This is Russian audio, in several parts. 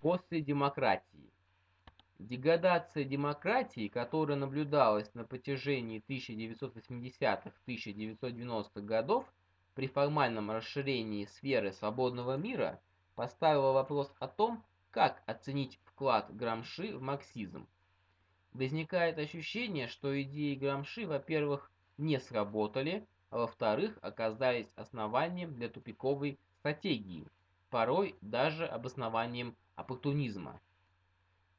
после демократии. Деградация демократии, которая наблюдалась на протяжении 1980-1990-х годов при формальном расширении сферы свободного мира, поставила вопрос о том, как оценить вклад Грамши в марксизм. Возникает ощущение, что идеи Грамши, во-первых, не сработали, а во-вторых, оказались основанием для тупиковой стратегии, порой даже обоснованием оппортунизма.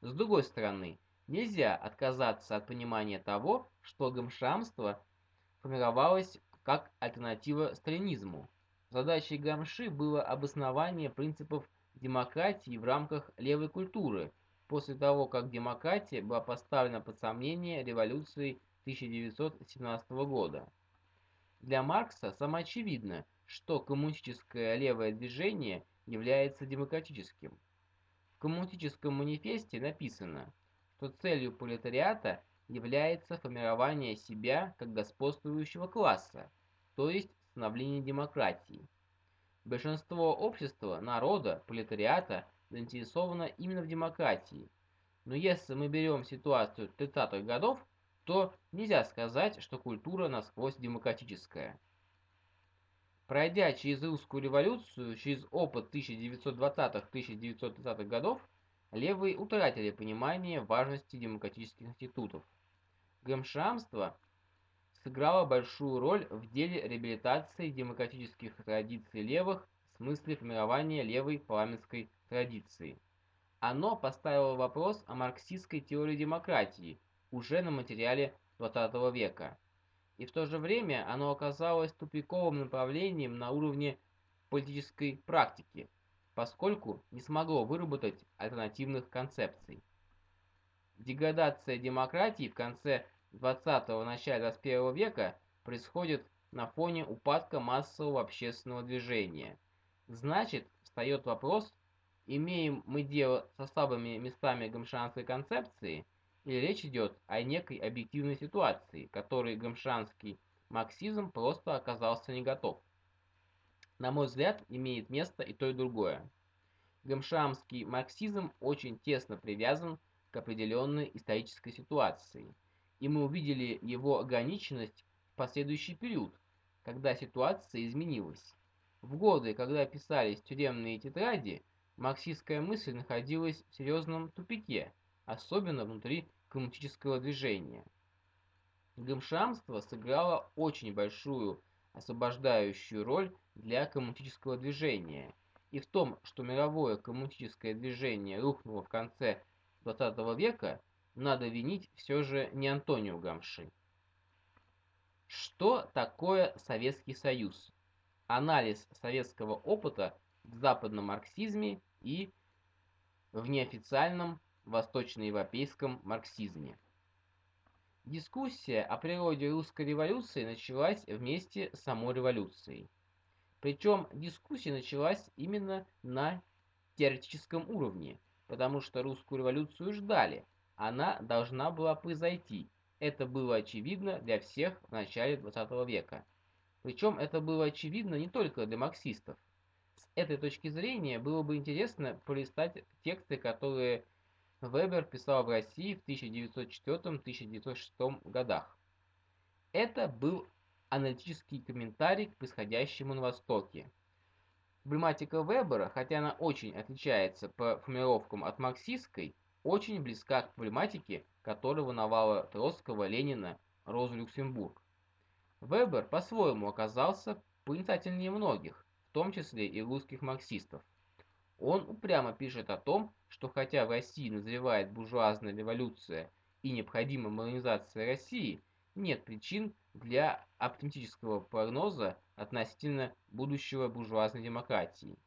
С другой стороны, нельзя отказаться от понимания того, что гамшамство формировалось как альтернатива сталинизму. Задачей Гамши было обоснование принципов демократии в рамках левой культуры, после того, как демократия была поставлена под сомнение революцией 1917 года. Для Маркса самоочевидно, что коммунистическое левое движение является демократическим. Коммунистическом манифесте написано, что целью пролетариата является формирование себя как господствующего класса, то есть становление демократии. Большинство общества, народа, пролетариата заинтересовано именно в демократии. Но если мы берем ситуацию 30-х годов, то нельзя сказать, что культура насквозь демократическая. Пройдя через русскую революцию, через опыт 1920-1930-х годов, левые утратили понимание важности демократических институтов. Гэмшамство сыграло большую роль в деле реабилитации демократических традиций левых в смысле формирования левой парламентской традиции. Оно поставило вопрос о марксистской теории демократии уже на материале XX века. И в то же время оно оказалось тупиковым направлением на уровне политической практики, поскольку не смогло выработать альтернативных концепций. Деградация демократии в конце 20-го, начале 21 века происходит на фоне упадка массового общественного движения. Значит, встает вопрос, имеем мы дело со слабыми местами гамшанской концепции, или речь идет о некой объективной ситуации, которой гамшанский марксизм просто оказался не готов. На мой взгляд, имеет место и то, и другое. Гамшамский марксизм очень тесно привязан к определенной исторической ситуации – и мы увидели его ограниченность в последующий период, когда ситуация изменилась. В годы, когда писались тюремные тетради, марксистская мысль находилась в серьезном тупике, особенно внутри коммунистического движения. Гамшамство сыграло очень большую освобождающую роль для коммунистического движения, и в том, что мировое коммунистическое движение рухнуло в конце XX века, надо винить все же не Антонио Гамши. Что такое Советский Союз? Анализ советского опыта в западном марксизме и в неофициальном восточноевропейском марксизме. Дискуссия о природе русской революции началась вместе с самой революцией. Причем дискуссия началась именно на теоретическом уровне, потому что русскую революцию ждали – она должна была произойти. Это было очевидно для всех в начале 20 века. Причем это было очевидно не только для марксистов. С этой точки зрения было бы интересно полистать тексты, которые Вебер писал в России в 1904-1906 годах. Это был аналитический комментарий к происходящему на Востоке. Проблематика Вебера, хотя она очень отличается по формулировкам от марксистской, очень близка к проблематике, которая волновала Троцкого, Ленина, Розу Люксембург. Вебер по-своему оказался проницательнее многих, в том числе и русских марксистов. Он упрямо пишет о том, что хотя в России назревает буржуазная революция и необходима модернизация России, нет причин для оптимистического прогноза относительно будущего буржуазной демократии.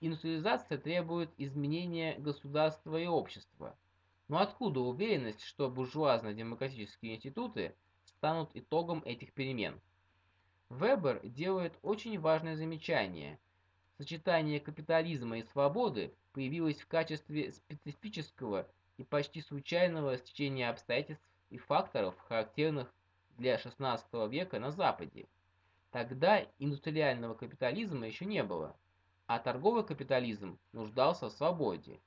Индустриализация требует изменения государства и общества. Но откуда уверенность, что буржуазно-демократические институты станут итогом этих перемен? Вебер делает очень важное замечание. Сочетание капитализма и свободы появилось в качестве специфического и почти случайного стечения обстоятельств и факторов, характерных для XVI века на Западе. Тогда индустриального капитализма еще не было. а торговый капитализм нуждался в свободе,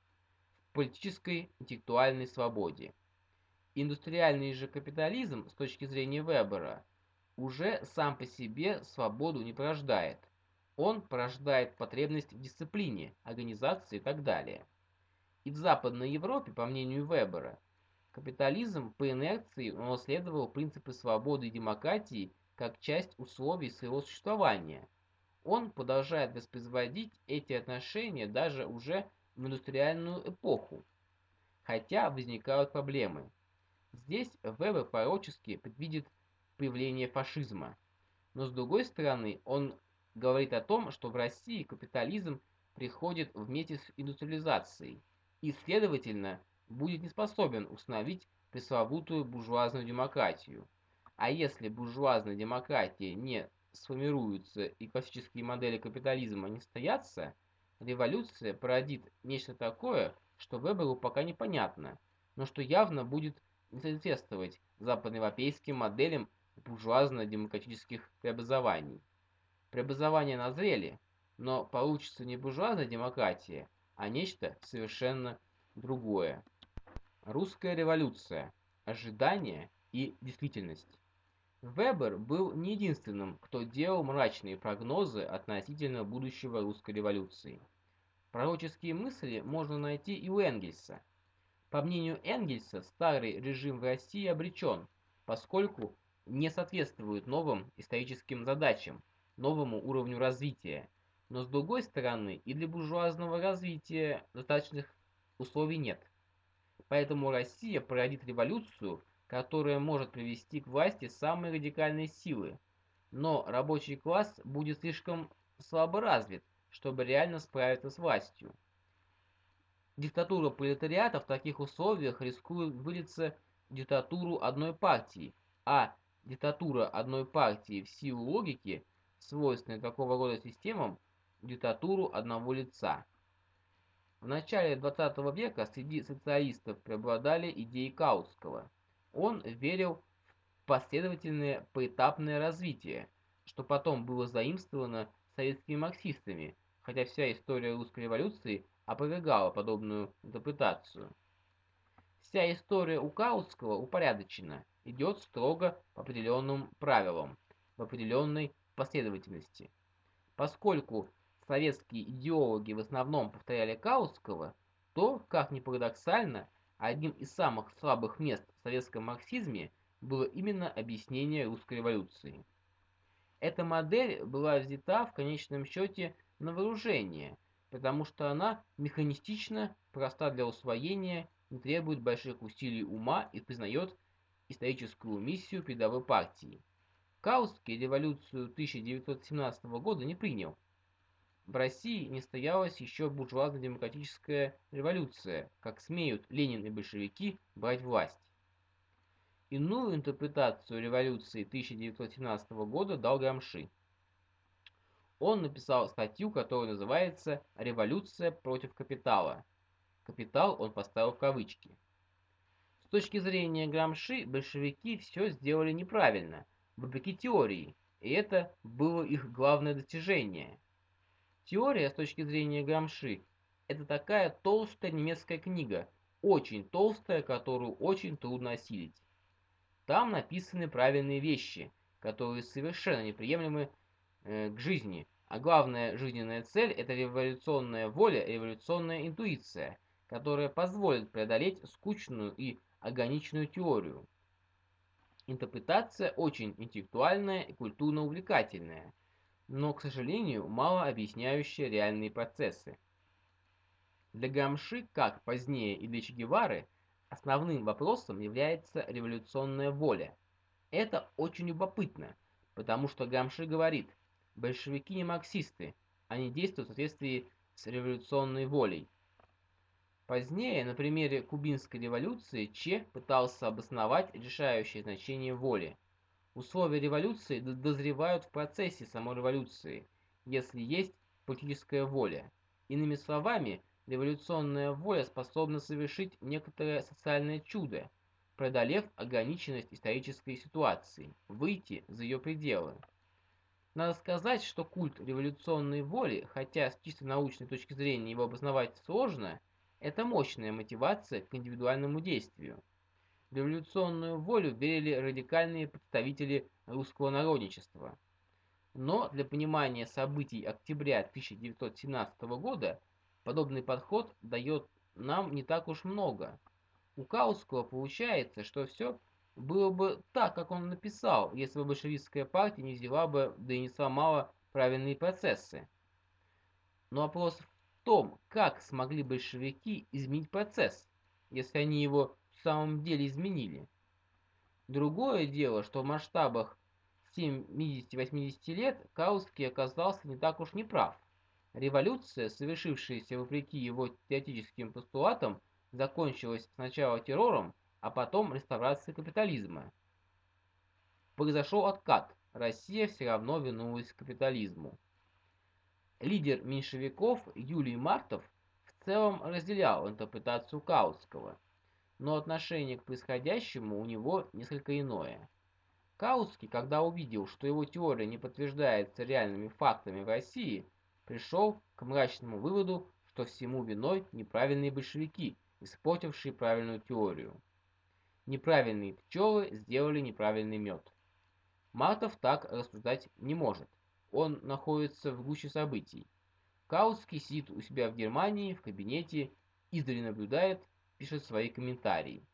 в политической интеллектуальной свободе. Индустриальный же капитализм, с точки зрения Вебера, уже сам по себе свободу не порождает. Он порождает потребность в дисциплине, организации и так далее. И в Западной Европе, по мнению Вебера, капитализм по инерции унаследовал принципы свободы и демократии как часть условий своего существования. Он продолжает воспроизводить эти отношения даже уже в индустриальную эпоху, хотя возникают проблемы. Здесь Вебер пророчески предвидит появление фашизма. Но с другой стороны, он говорит о том, что в России капитализм приходит вместе с индустриализацией и, следовательно, будет не способен установить пресловутую буржуазную демократию. А если буржуазная демократия не сформируется и классические модели капитализма не стоятся, революция породит нечто такое, что Веберу пока непонятно, но что явно будет не соответствовать западноевропейским моделям буржуазно-демократических преобразований. Преобразования назрели, но получится не буржуазная демократия, а нечто совершенно другое. Русская революция. Ожидание и действительность. Вебер был не единственным, кто делал мрачные прогнозы относительно будущего русской революции. Пророческие мысли можно найти и у Энгельса. По мнению Энгельса, старый режим в России обречен, поскольку не соответствует новым историческим задачам, новому уровню развития. Но с другой стороны, и для буржуазного развития достаточных условий нет. Поэтому Россия породит революцию, которая может привести к власти самые радикальные силы. Но рабочий класс будет слишком слабо развит, чтобы реально справиться с властью. Диктатура пролетариата в таких условиях рискует вылиться в диктатуру одной партии, а диктатура одной партии в силу логики, свойственной такого рода системам, диктатуру одного лица. В начале XX века среди социалистов преобладали идеи Каутского. Он верил в последовательное поэтапное развитие, что потом было заимствовано советскими марксистами, хотя вся история русской революции опровергала подобную интерпретацию. Вся история у Каутского упорядочена, идет строго по определенным правилам, в определенной последовательности. Поскольку советские идеологи в основном повторяли Каутского, то, как ни парадоксально, одним из самых слабых мест в советском марксизме было именно объяснение русской революции. Эта модель была взята в конечном счете на вооружение, потому что она механистична, проста для усвоения, не требует больших усилий ума и признает историческую миссию передовой партии. Каутский революцию 1917 года не принял. В России не стоялась еще буржуазно-демократическая революция, как смеют Ленин и большевики брать власть. Иную интерпретацию революции 1917 года дал Грамши. Он написал статью, которая называется «Революция против капитала». Капитал он поставил в кавычки. С точки зрения Грамши, большевики все сделали неправильно, вопреки теории, и это было их главное достижение. Теория, с точки зрения Грамши, это такая толстая немецкая книга, очень толстая, которую очень трудно осилить. Там написаны правильные вещи, которые совершенно неприемлемы э, к жизни, а главная жизненная цель – это революционная воля, революционная интуиция, которая позволит преодолеть скучную и органичную теорию. Интерпретация очень интеллектуальная и культурно увлекательная, но, к сожалению, мало объясняющая реальные процессы. Для Грамши, как позднее и для Че основным вопросом является революционная воля. Это очень любопытно, потому что Грамши говорит, большевики не марксисты, они действуют в соответствии с революционной волей. Позднее, на примере кубинской революции, Че пытался обосновать решающее значение воли. Условия революции дозревают в процессе самой революции, если есть политическая воля. Иными словами, революционная воля способна совершить некоторое социальное чудо, преодолев ограниченность исторической ситуации, выйти за ее пределы. Надо сказать, что культ революционной воли, хотя с чисто научной точки зрения его обосновать сложно, это мощная мотивация к индивидуальному действию. В революционную волю верили радикальные представители русского народничества. Но для понимания событий октября 1917 года подобный подход дает нам не так уж много. У Каутского получается, что все было бы так, как он написал, если бы большевистская партия не взяла бы, да и не сломала правильные процессы. Но вопрос в том, как смогли большевики изменить процесс, если они его в самом деле изменили. Другое дело, что в масштабах 70-80 лет Каутский оказался не так уж неправ. Революция, совершившаяся вопреки его теоретическим постулатам, закончилась сначала террором, а потом реставрацией капитализма. Произошел откат, Россия все равно вернулась к капитализму. Лидер меньшевиков Юлий Мартов в целом разделял интерпретацию Каутского, но отношение к происходящему у него несколько иное. Каутский, когда увидел, что его теория не подтверждается реальными фактами в России, пришел к мрачному выводу, что всему виной неправильные большевики, испортившие правильную теорию. Неправильные пчелы сделали неправильный мед. Мартов так рассуждать не может. Он находится в гуще событий. Каутский сидит у себя в Германии, в кабинете, издали наблюдает, пишет свои комментарии.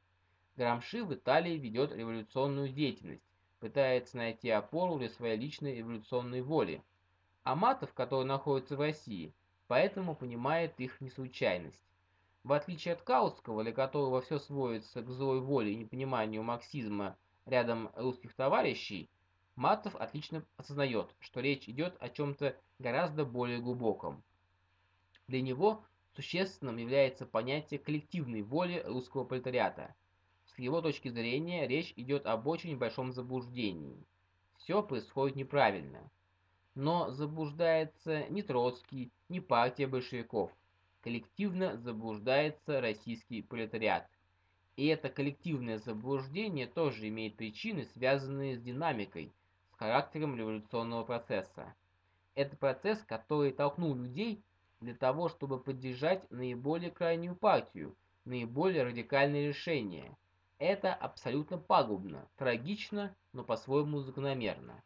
Грамши в Италии ведет революционную деятельность, пытается найти опору для своей личной революционной воли, Аматов, который находится в России, поэтому понимает их неслучайность. В отличие от Каутского, для которого все сводится к злой воле и непониманию марксизма рядом русских товарищей, Матов отлично осознает, что речь идет о чем-то гораздо более глубоком. Для него существенным является понятие коллективной воли русского пролетариата. С его точки зрения речь идет об очень большом заблуждении. Все происходит неправильно. Но заблуждается не Троцкий, не партия большевиков. Коллективно заблуждается российский пролетариат. И это коллективное заблуждение тоже имеет причины, связанные с динамикой, с характером революционного процесса. Это процесс, который толкнул людей для того, чтобы поддержать наиболее крайнюю партию, наиболее радикальные решения. Это абсолютно пагубно, трагично, но по-своему закономерно.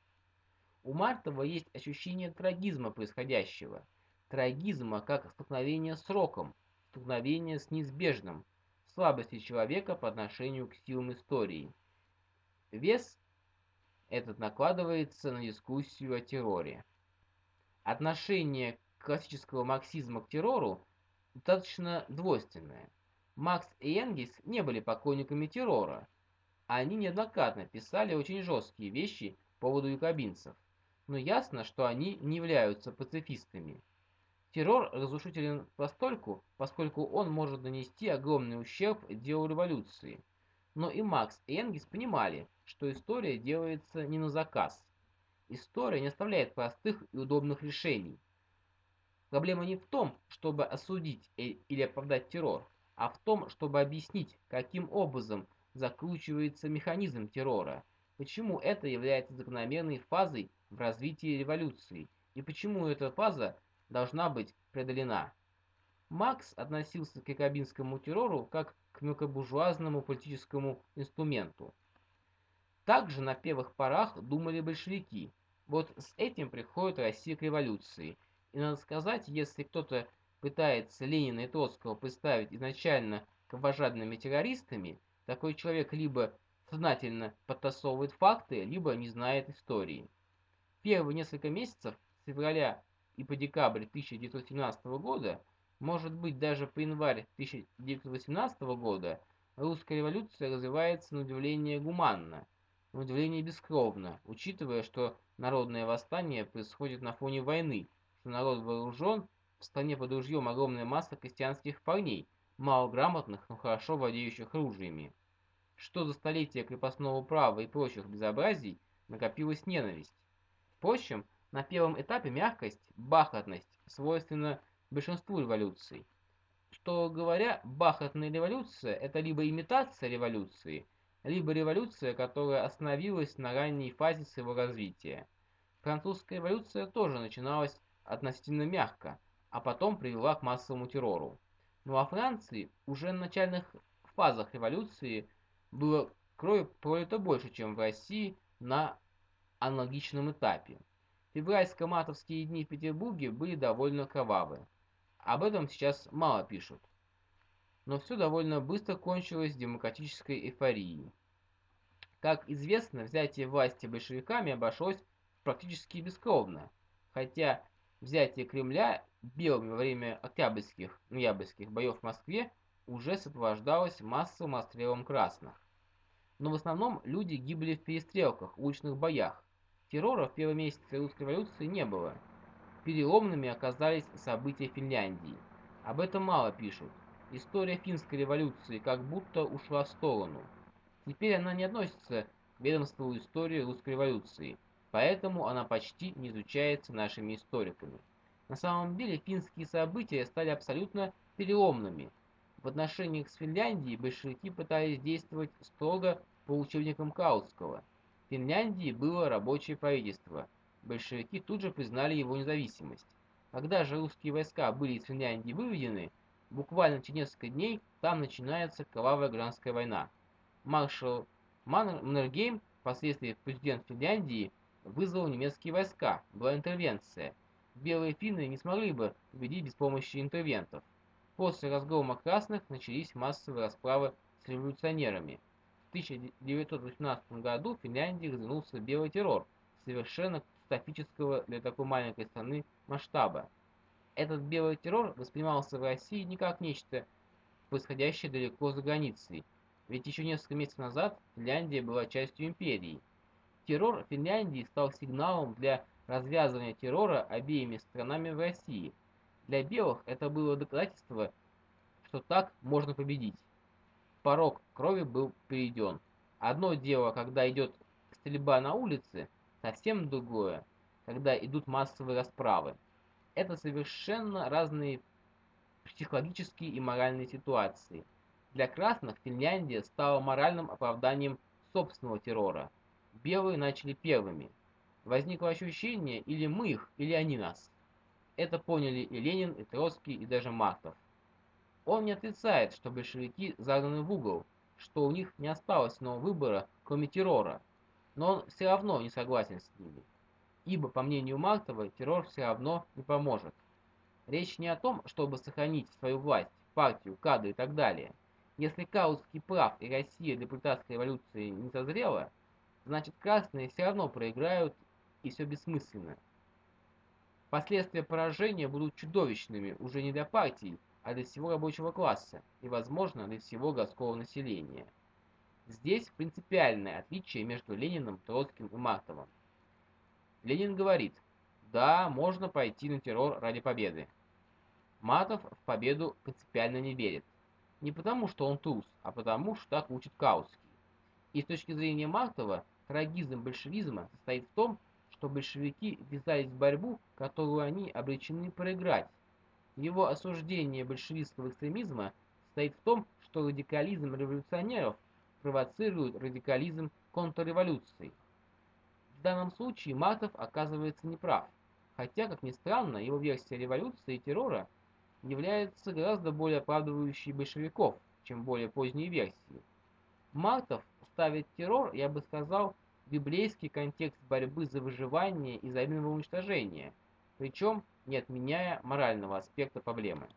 У Мартова есть ощущение трагизма происходящего. Трагизма как столкновение с роком, столкновение с неизбежным, слабости человека по отношению к силам истории. Вес этот накладывается на дискуссию о терроре. Отношение классического марксизма к террору достаточно двойственное. Макс и Энгельс не были поклонниками террора. Они неоднократно писали очень жесткие вещи по поводу якобинцев но ясно, что они не являются пацифистами. Террор разрушителен постольку, поскольку он может нанести огромный ущерб делу революции. Но и Макс и Энгельс понимали, что история делается не на заказ. История не оставляет простых и удобных решений. Проблема не в том, чтобы осудить или оправдать террор, а в том, чтобы объяснить, каким образом закручивается механизм террора, почему это является закономерной фазой в развитии революции и почему эта фаза должна быть преодолена. Макс относился к якобинскому террору как к мелкобуржуазному политическому инструменту. Также на первых порах думали большевики. Вот с этим приходит Россия к революции. И надо сказать, если кто-то пытается Ленина и Троцкого представить изначально кровожадными террористами, такой человек либо сознательно подтасовывает факты, либо не знает истории. Первые несколько месяцев с февраля и по декабрь 1917 года, может быть даже по январь 1918 года, русская революция развивается на удивление гуманно, на удивление бескровно, учитывая, что народное восстание происходит на фоне войны, что народ вооружен, в стране под ружьем огромная масса крестьянских парней, малограмотных, но хорошо владеющих оружиями. Что за столетия крепостного права и прочих безобразий накопилась ненависть. Впрочем, на первом этапе мягкость, бархатность свойственна большинству революций. Что говоря, бархатная революция – это либо имитация революции, либо революция, которая остановилась на ранней фазе своего развития. Французская революция тоже начиналась относительно мягко, а потом привела к массовому террору. Но во Франции уже на начальных фазах революции было крови пролито больше, чем в России на аналогичном этапе. Февральско-матовские дни в Петербурге были довольно кровавые. Об этом сейчас мало пишут. Но все довольно быстро кончилось демократической эйфорией. Как известно, взятие власти большевиками обошлось практически бескровно, хотя взятие Кремля белыми во время октябрьских, ноябрьских боев в Москве уже сопровождалось массовым расстрелом красных. Но в основном люди гибли в перестрелках, уличных боях. Террора в первые месяцы русской революции не было. Переломными оказались события Финляндии. Об этом мало пишут. История финской революции как будто ушла в сторону. Теперь она не относится к ведомству истории русской революции, поэтому она почти не изучается нашими историками. На самом деле финские события стали абсолютно переломными. В отношениях с Финляндией большевики пытались действовать строго по учебникам Каутского. В Финляндии было рабочее правительство. Большевики тут же признали его независимость. Когда же русские войска были из Финляндии выведены, буквально через несколько дней там начинается кровавая гражданская война. Маршал Маннергейм, впоследствии президент Финляндии, вызвал немецкие войска, была интервенция. Белые финны не смогли бы победить без помощи интервентов. После разгрома красных начались массовые расправы с революционерами. В 1918 году в Финляндии развернулся белый террор, совершенно катастрофического для такой маленькой страны масштаба. Этот белый террор воспринимался в России не как нечто, происходящее далеко за границей, ведь еще несколько месяцев назад Финляндия была частью империи. Террор Финляндии стал сигналом для развязывания террора обеими странами в России. Для белых это было доказательство, что так можно победить. Порог крови был перейден. Одно дело, когда идет стрельба на улице, совсем другое, когда идут массовые расправы. Это совершенно разные психологические и моральные ситуации – для красных Финляндия стала моральным оправданием собственного террора. Белые начали первыми. Возникло ощущение, или мы их, или они нас. Это поняли и Ленин, и Троцкий, и даже Мартов. Он не отрицает, что большевики загнаны в угол, что у них не осталось иного выбора, кроме террора. Но он все равно не согласен с ними. Ибо, по мнению Мартова, террор все равно не поможет. Речь не о том, чтобы сохранить свою власть, партию, кадры и так далее. Если Каутский прав и Россия для пролетарской революции не созрела, значит красные все равно проиграют и все бессмысленно. Последствия поражения будут чудовищными уже не для партий, а для всего рабочего класса и, возможно, для всего городского населения. Здесь принципиальное отличие между Лениным, Троцким и Мартовым. Ленин говорит, да, можно пойти на террор ради победы. Матов в победу принципиально не верит. Не потому, что он трус, а потому, что так учит Каутский. И с точки зрения Мартова, трагизм большевизма состоит в том, что большевики ввязались в борьбу, которую они обречены проиграть. Его осуждение большевистского экстремизма состоит в том, что радикализм революционеров провоцирует радикализм контрреволюции. В данном случае Мартов оказывается неправ, хотя, как ни странно, его версия революции и террора – является гораздо более оправдывающей большевиков, чем более поздние версии. Мартов ставит террор, я бы сказал, в библейский контекст борьбы за выживание и взаимного уничтожения, причем не отменяя морального аспекта проблемы.